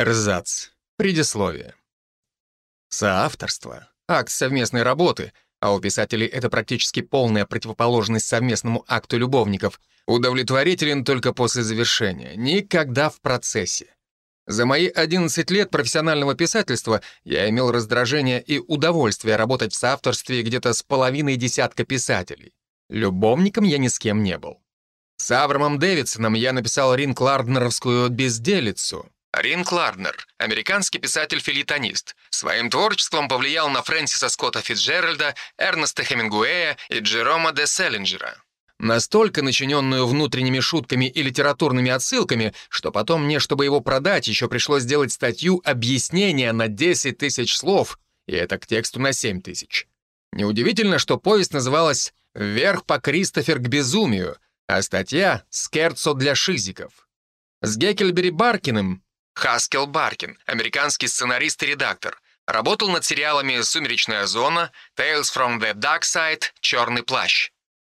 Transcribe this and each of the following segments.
Эрзац. Предисловие. Соавторство — акт совместной работы, а у писателей это практически полная противоположность совместному акту любовников, удовлетворителен только после завершения, никогда в процессе. За мои 11 лет профессионального писательства я имел раздражение и удовольствие работать в соавторстве где-то с половиной десятка писателей. Любовником я ни с кем не был. С Аврамом Дэвидсоном я написал Ринг Ларднеровскую «Безделицу». Ринг Ларднер — американский писатель-филитонист. Своим творчеством повлиял на Фрэнсиса Скотта Фитджеральда, Эрнеста Хемингуэя и Джерома де Селлинджера настолько начиненную внутренними шутками и литературными отсылками, что потом мне, чтобы его продать, еще пришлось сделать статью объяснения на 10 тысяч слов, и это к тексту на 7 тысяч. Неудивительно, что повесть называлась «Вверх по Кристофер к безумию», а статья «Скерцо для шизиков». С Геккельбери Баркиным, Хаскел Баркин, американский сценарист и редактор, работал над сериалами «Сумеречная зона», «Tales from the Dark Side», «Черный плащ».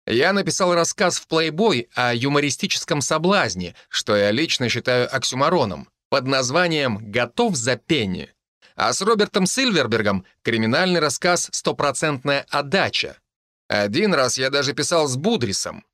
Я написал рассказ в Playboy о юмористическом соблазне, что я лично считаю оксюмароном, под названием «Готов за пенни». А с Робертом Сильвербергом криминальный рассказ «Стопроцентная отдача». Один раз я даже писал с Будрисом.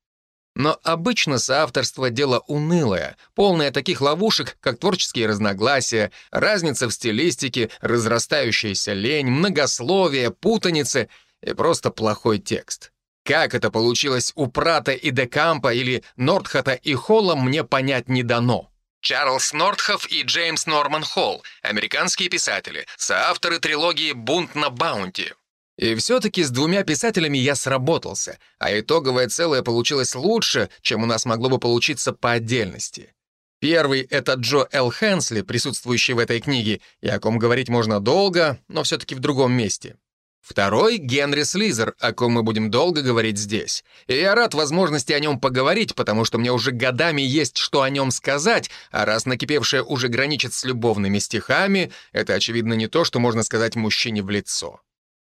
Но обычно соавторство — дело унылое, полное таких ловушек, как творческие разногласия, разница в стилистике, разрастающаяся лень, многословие, путаницы и просто плохой текст. Как это получилось у Прата и Декампа или Нордхата и Холла, мне понять не дано. Чарльз Нордхаф и Джеймс Норман Холл, американские писатели, соавторы трилогии «Бунт на Баунти». И все-таки с двумя писателями я сработался, а итоговое целое получилось лучше, чем у нас могло бы получиться по отдельности. Первый — это Джо Л. Хэнсли, присутствующий в этой книге, и о ком говорить можно долго, но все-таки в другом месте. Второй — Генри Слизер, о ком мы будем долго говорить здесь. И я рад возможности о нем поговорить, потому что мне уже годами есть что о нем сказать, а раз накипевшее уже граничит с любовными стихами, это, очевидно, не то, что можно сказать мужчине в лицо.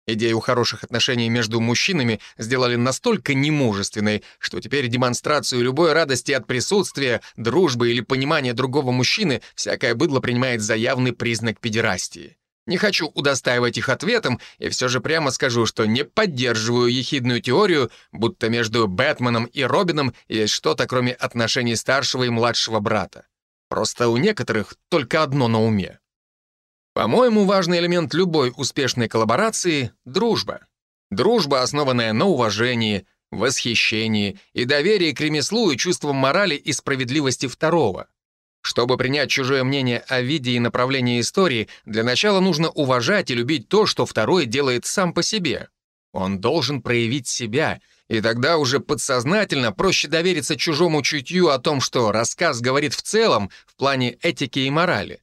Идею хороших отношений между мужчинами сделали настолько немужественной, что теперь демонстрацию любой радости от присутствия, дружбы или понимания другого мужчины всякое быдло принимает за явный признак педерастии. Не хочу удостаивать их ответом, и все же прямо скажу, что не поддерживаю ехидную теорию, будто между Бэтменом и Робином есть что-то, кроме отношений старшего и младшего брата. Просто у некоторых только одно на уме. По-моему, важный элемент любой успешной коллаборации — дружба. Дружба, основанная на уважении, восхищении и доверии к ремеслу и чувствам морали и справедливости второго. Чтобы принять чужое мнение о виде и направлении истории, для начала нужно уважать и любить то, что второй делает сам по себе. Он должен проявить себя, и тогда уже подсознательно проще довериться чужому чутью о том, что рассказ говорит в целом в плане этики и морали.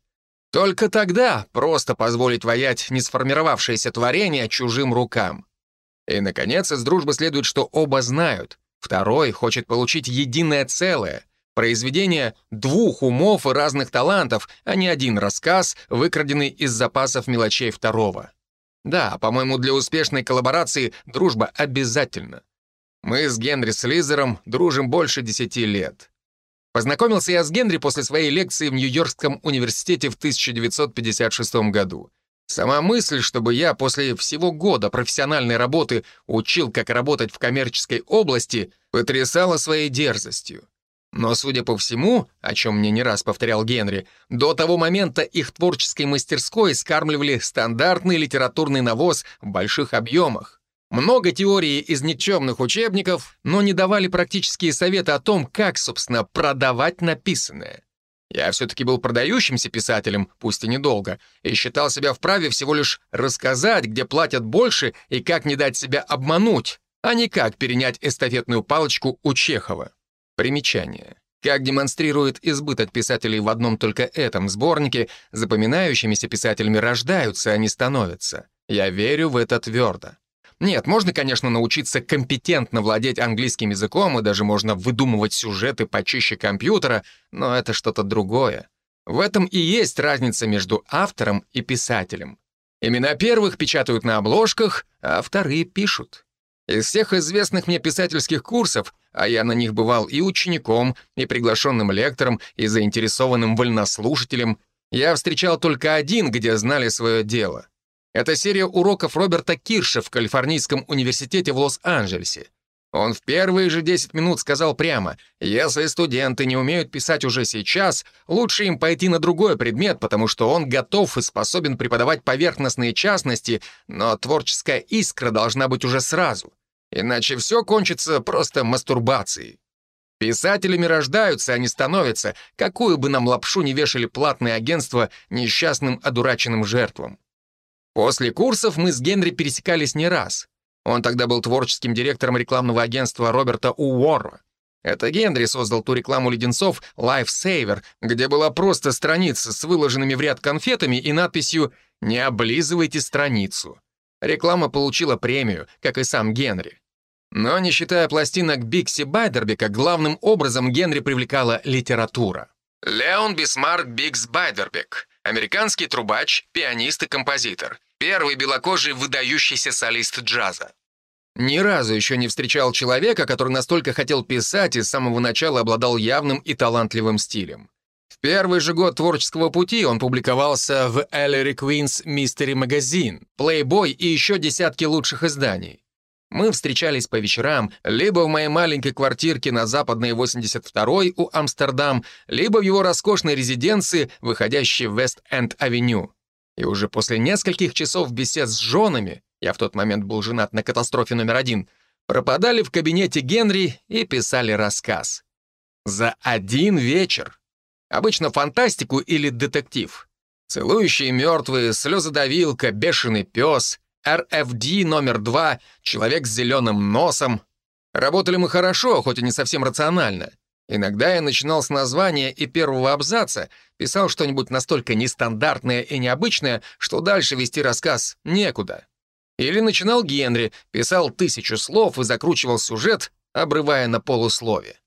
Только тогда просто позволить воять не сформировавшееся творение чужим рукам. И, наконец, из дружбы следует, что оба знают. Второй хочет получить единое целое — Произведение двух умов и разных талантов, а не один рассказ, выкраденный из запасов мелочей второго. Да, по-моему, для успешной коллаборации дружба обязательна. Мы с Генри Слизером дружим больше десяти лет. Познакомился я с Генри после своей лекции в Нью-Йоркском университете в 1956 году. Сама мысль, чтобы я после всего года профессиональной работы учил, как работать в коммерческой области, потрясала своей дерзостью. Но, судя по всему, о чем мне не раз повторял Генри, до того момента их творческой мастерской скармливали стандартный литературный навоз в больших объемах. Много теории из никчемных учебников, но не давали практические советы о том, как, собственно, продавать написанное. Я все-таки был продающимся писателем, пусть и недолго, и считал себя вправе всего лишь рассказать, где платят больше и как не дать себя обмануть, а не как перенять эстафетную палочку у Чехова. Примечание. Как демонстрирует избыток писателей в одном только этом сборнике, запоминающимися писателями рождаются, а не становятся. Я верю в это твердо. Нет, можно, конечно, научиться компетентно владеть английским языком, и даже можно выдумывать сюжеты почище компьютера, но это что-то другое. В этом и есть разница между автором и писателем. Имена первых печатают на обложках, а вторые пишут. Из всех известных мне писательских курсов, а я на них бывал и учеником, и приглашенным лектором, и заинтересованным вольнослушателем, я встречал только один, где знали свое дело. Это серия уроков Роберта Кирша в Калифорнийском университете в Лос-Анджелесе. Он в первые же 10 минут сказал прямо, если студенты не умеют писать уже сейчас, лучше им пойти на другой предмет, потому что он готов и способен преподавать поверхностные частности, но творческая искра должна быть уже сразу. Иначе все кончится просто мастурбацией. Писателями рождаются, а не становятся, какую бы нам лапшу не вешали платные агентства несчастным одураченным жертвам. После курсов мы с Генри пересекались не раз. Он тогда был творческим директором рекламного агентства Роберта Уорра. Это Генри создал ту рекламу леденцов Lifesaver, где была просто страница с выложенными в ряд конфетами и надписью «Не облизывайте страницу». Реклама получила премию, как и сам Генри. Но не считая пластинок Бикси Байдербека, главным образом Генри привлекала литература. Леон Бисмарк Бикс Байдербек, американский трубач, пианист и композитор, Первый белокожий выдающийся солист джаза. Ни разу еще не встречал человека, который настолько хотел писать и с самого начала обладал явным и талантливым стилем. В первый же год творческого пути он публиковался в Ellery Queen's Mystery Magazine, Playboy и еще десятки лучших изданий. Мы встречались по вечерам либо в моей маленькой квартирке на западной 82-й у Амстердам, либо в его роскошной резиденции, выходящей в Вест-Энд-авеню. И уже после нескольких часов бесед с женами, я в тот момент был женат на катастрофе номер один, пропадали в кабинете Генри и писали рассказ. За один вечер. Обычно фантастику или детектив. Целующие мертвые, слезодавилка, бешеный пес, РФД номер два, человек с зеленым носом. Работали мы хорошо, хоть и не совсем рационально. Иногда я начинал с названия и первого абзаца, писал что-нибудь настолько нестандартное и необычное, что дальше вести рассказ некуда. Или начинал Генри, писал тысячу слов и закручивал сюжет, обрывая на полуслове.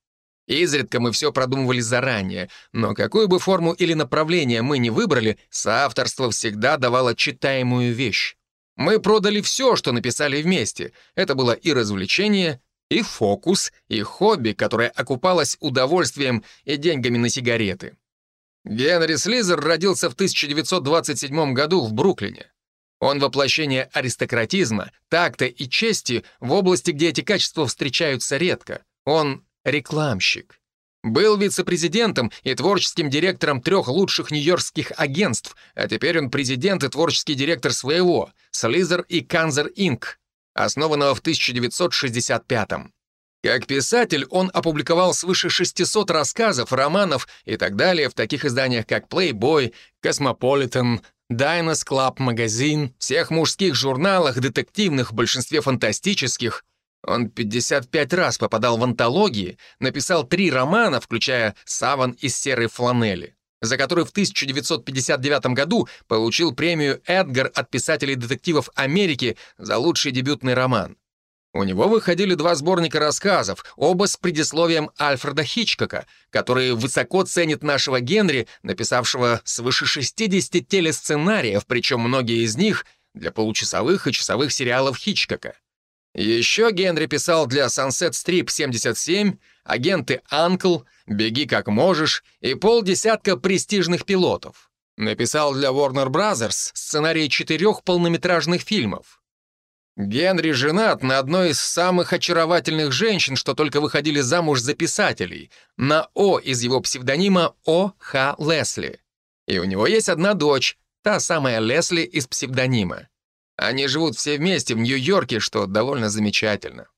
Изредка мы все продумывали заранее, но какую бы форму или направление мы ни выбрали, соавторство всегда давало читаемую вещь. Мы продали все, что написали вместе. Это было и развлечение, и фокус, и хобби, которое окупалось удовольствием и деньгами на сигареты. Генри Слизер родился в 1927 году в Бруклине. Он воплощение аристократизма, такта и чести в области, где эти качества встречаются редко. Он рекламщик. Был вице-президентом и творческим директором трех лучших нью-йоркских агентств, а теперь он президент и творческий директор своего, Слизер и Канзер Инк, основанного в 1965 -м. Как писатель он опубликовал свыше 600 рассказов, романов и так далее в таких изданиях, как Playboy, Cosmopolitan, Diners Club Magazine, всех мужских журналах, детективных, большинстве фантастических. Он 55 раз попадал в антологии, написал три романа, включая «Саван из серой фланели» за который в 1959 году получил премию «Эдгар» от писателей детективов Америки за лучший дебютный роман. У него выходили два сборника рассказов, оба с предисловием Альфреда Хичкока, который высоко ценит нашего Генри, написавшего свыше 60 телесценариев, причем многие из них для получасовых и часовых сериалов Хичкока. Еще Генри писал для Sunset Strip 77, агенты Анкл, «Беги как можешь» и полдесятка престижных пилотов. Написал для Warner Brothers сценарий четырех полнометражных фильмов. Генри женат на одной из самых очаровательных женщин, что только выходили замуж за писателей, на О из его псевдонима О. Х. Лесли. И у него есть одна дочь, та самая Лесли из псевдонима. Они живут все вместе в Нью-Йорке, что довольно замечательно.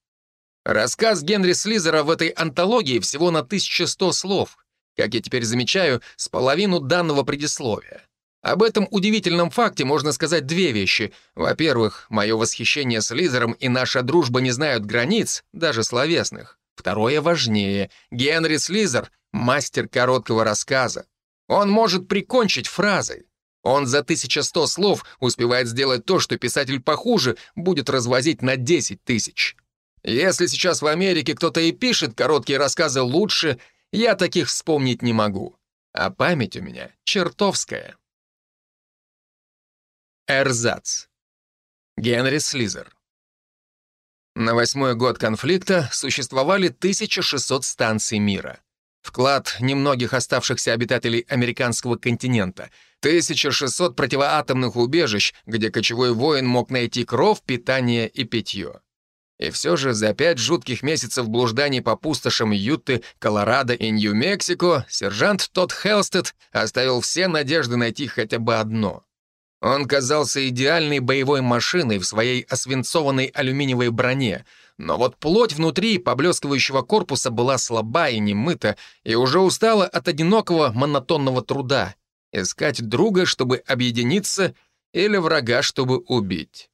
Рассказ Генри Слизера в этой антологии всего на 1100 слов, как я теперь замечаю, с половину данного предисловия. Об этом удивительном факте можно сказать две вещи. Во-первых, мое восхищение Слизером и наша дружба не знают границ, даже словесных. Второе важнее. Генри Слизер — мастер короткого рассказа. Он может прикончить фразой. Он за 1100 слов успевает сделать то, что писатель похуже будет развозить на 10 тысяч. Если сейчас в Америке кто-то и пишет короткие рассказы лучше, я таких вспомнить не могу. А память у меня чертовская. Эрзац. Генри Слизер. На восьмой год конфликта существовали 1600 станций мира. вклад немногих оставшихся обитателей американского континента, 1600 противоатомных убежищ, где кочевой воин мог найти кров, питание и питье. И все же за пять жутких месяцев блужданий по пустошам Юты, Колорадо и Нью-Мексико сержант Тодд Хелстед оставил все надежды найти хотя бы одно. Он казался идеальной боевой машиной в своей освинцованной алюминиевой броне, но вот плоть внутри поблескивающего корпуса была слаба и немыта, и уже устала от одинокого монотонного труда — искать друга, чтобы объединиться, или врага, чтобы убить.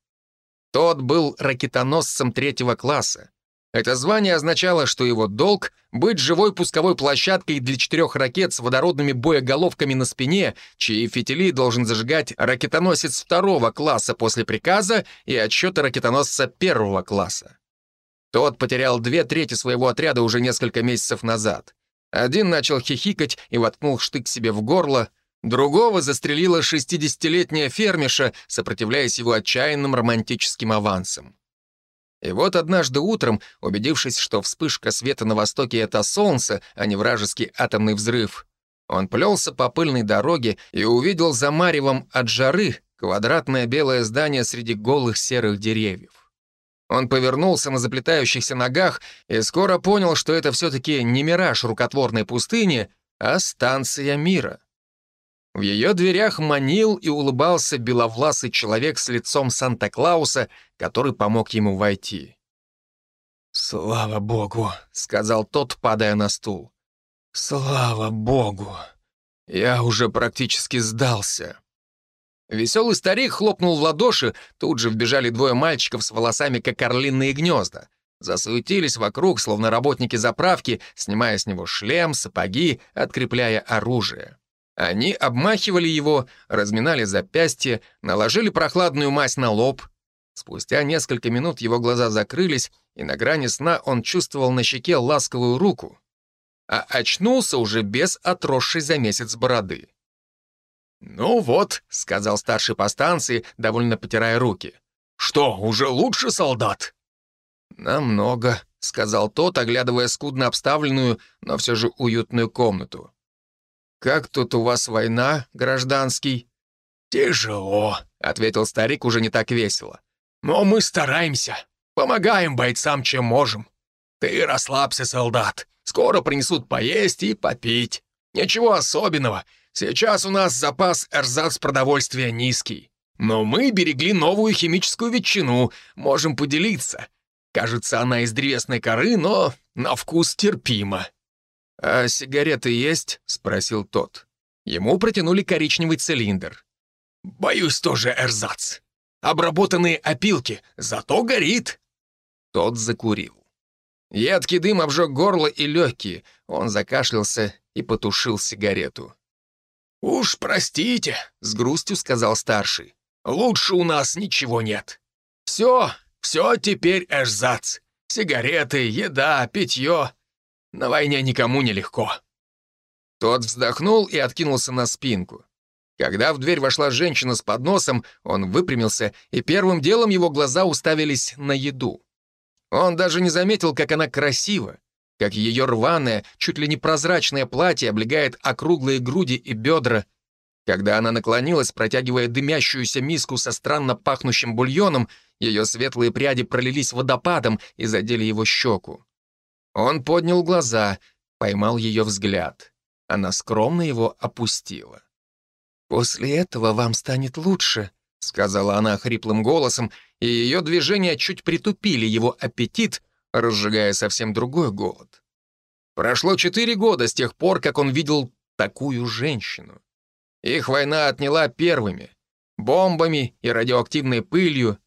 Тот был ракетоносцем третьего класса. Это звание означало, что его долг — быть живой пусковой площадкой для четырех ракет с водородными боеголовками на спине, чьи фитили должен зажигать ракетоносец второго класса после приказа и отсчета ракетоносца первого класса. Тот потерял две трети своего отряда уже несколько месяцев назад. Один начал хихикать и воткнул штык себе в горло — Другого застрелила 60-летняя фермиша, сопротивляясь его отчаянным романтическим авансам. И вот однажды утром, убедившись, что вспышка света на востоке — это солнце, а не вражеский атомный взрыв, он плелся по пыльной дороге и увидел за маревом от жары квадратное белое здание среди голых серых деревьев. Он повернулся на заплетающихся ногах и скоро понял, что это все-таки не мираж рукотворной пустыни, а станция мира. В ее дверях манил и улыбался беловласый человек с лицом Санта-Клауса, который помог ему войти. «Слава богу», — сказал тот, падая на стул. «Слава богу! Я уже практически сдался». Веселый старик хлопнул в ладоши, тут же вбежали двое мальчиков с волосами, как орлиные гнезда. Засуетились вокруг, словно работники заправки, снимая с него шлем, сапоги, открепляя оружие. Они обмахивали его, разминали запястье, наложили прохладную мазь на лоб. Спустя несколько минут его глаза закрылись, и на грани сна он чувствовал на щеке ласковую руку. А очнулся уже без отросшей за месяц бороды. «Ну вот», — сказал старший по станции, довольно потирая руки. «Что, уже лучше, солдат?» «Намного», — сказал тот, оглядывая скудно обставленную, но все же уютную комнату. «Как тут у вас война, гражданский?» «Тяжело», — ответил старик уже не так весело. «Но мы стараемся, помогаем бойцам, чем можем. Ты расслабься, солдат. Скоро принесут поесть и попить. Ничего особенного. Сейчас у нас запас эрзац продовольствия низкий. Но мы берегли новую химическую ветчину, можем поделиться. Кажется, она из древесной коры, но на вкус терпимо. «А сигареты есть?» — спросил тот. Ему протянули коричневый цилиндр. «Боюсь тоже эрзац. Обработанные опилки, зато горит». Тот закурил. Едкий дым обжег горло и легкие. Он закашлялся и потушил сигарету. «Уж простите», — с грустью сказал старший. «Лучше у нас ничего нет. Все, все теперь эрзац. Сигареты, еда, питье. На войне никому не легко». Тот вздохнул и откинулся на спинку. Когда в дверь вошла женщина с подносом, он выпрямился, и первым делом его глаза уставились на еду. Он даже не заметил, как она красива, как ее рваное, чуть ли не прозрачное платье облегает округлые груди и бедра. Когда она наклонилась, протягивая дымящуюся миску со странно пахнущим бульоном, ее светлые пряди пролились водопадом и задели его щеку. Он поднял глаза, поймал ее взгляд. Она скромно его опустила. «После этого вам станет лучше», — сказала она хриплым голосом, и ее движения чуть притупили его аппетит, разжигая совсем другой голод. Прошло четыре года с тех пор, как он видел такую женщину. Их война отняла первыми — бомбами и радиоактивной пылью,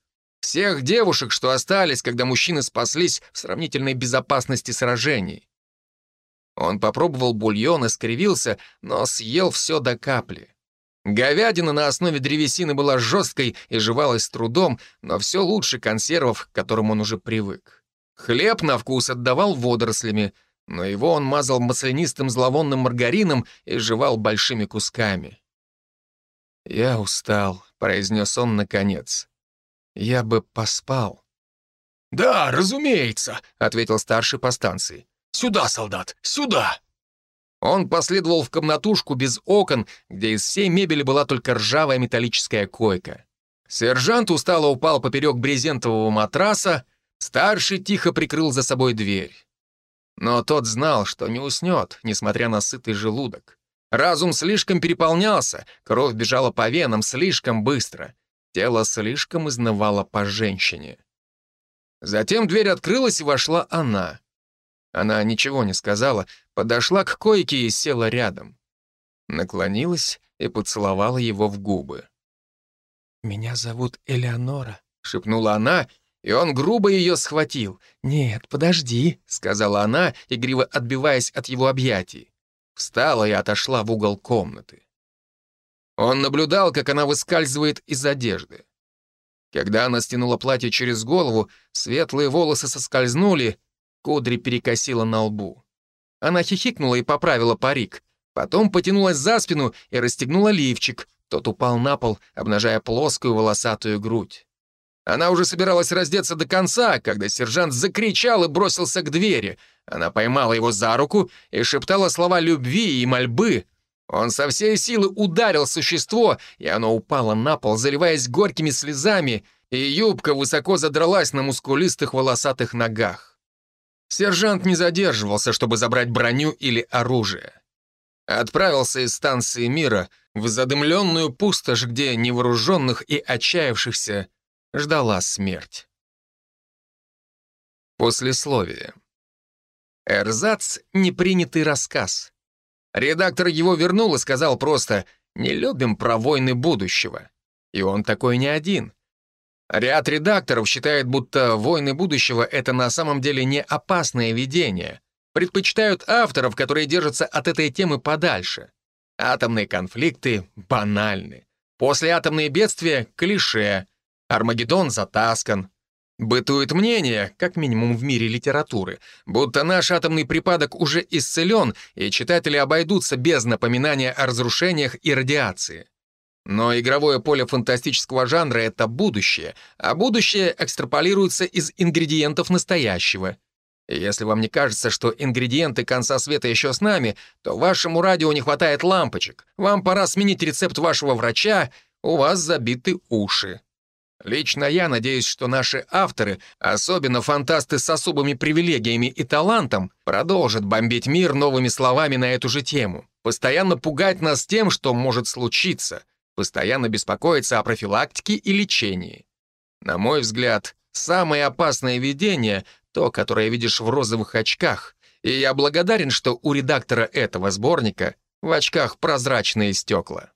всех девушек, что остались, когда мужчины спаслись в сравнительной безопасности сражений. Он попробовал бульон и скривился, но съел все до капли. Говядина на основе древесины была жесткой и жевалась с трудом, но все лучше консервов, к которым он уже привык. Хлеб на вкус отдавал водорослями, но его он мазал маслянистым зловонным маргарином и жевал большими кусками. «Я устал», — произнес он наконец. Я бы поспал». «Да, разумеется», — ответил старший по станции. «Сюда, солдат, сюда!» Он последовал в комнатушку без окон, где из всей мебели была только ржавая металлическая койка. Сержант устало упал поперек брезентового матраса, старший тихо прикрыл за собой дверь. Но тот знал, что не уснет, несмотря на сытый желудок. Разум слишком переполнялся, кровь бежала по венам слишком быстро, тело слишком изнывало по женщине. Затем дверь открылась, и вошла она. Она ничего не сказала, подошла к койке и села рядом. Наклонилась и поцеловала его в губы. «Меня зовут Элеонора», — шепнула она, и он грубо ее схватил. «Нет, подожди», — сказала она, игриво отбиваясь от его объятий. Встала и отошла в угол комнаты. Он наблюдал, как она выскальзывает из одежды. Когда она стянула платье через голову, светлые волосы соскользнули, кудри перекосила на лбу. Она хихикнула и поправила парик. Потом потянулась за спину и расстегнула лифчик. Тот упал на пол, обнажая плоскую волосатую грудь. Она уже собиралась раздеться до конца, когда сержант закричал и бросился к двери. Она поймала его за руку и шептала слова любви и мольбы. Он со всей силы ударил существо, и оно упало на пол, заливаясь горькими слезами, и юбка высоко задралась на мускулистых волосатых ногах. Сержант не задерживался, чтобы забрать броню или оружие. Отправился из станции мира в задымленную пустошь, где невооруженных и отчаявшихся ждала смерть. Послесловие. Эрзац — непринятый рассказ. Редактор его вернул и сказал просто «Не любим про войны будущего». И он такой не один. Ряд редакторов считает, будто войны будущего — это на самом деле не опасное видение. Предпочитают авторов, которые держатся от этой темы подальше. Атомные конфликты банальны. Послеатомные бедствия — клише. Армагеддон затаскан. Бытует мнение, как минимум в мире литературы, будто наш атомный припадок уже исцелен, и читатели обойдутся без напоминания о разрушениях и радиации. Но игровое поле фантастического жанра — это будущее, а будущее экстраполируется из ингредиентов настоящего. Если вам не кажется, что ингредиенты конца света еще с нами, то вашему радио не хватает лампочек. Вам пора сменить рецепт вашего врача, у вас забиты уши. Лично я надеюсь, что наши авторы, особенно фантасты с особыми привилегиями и талантом, продолжат бомбить мир новыми словами на эту же тему, постоянно пугать нас тем, что может случиться, постоянно беспокоиться о профилактике и лечении. На мой взгляд, самое опасное видение — то, которое видишь в розовых очках, и я благодарен, что у редактора этого сборника в очках прозрачные стекла.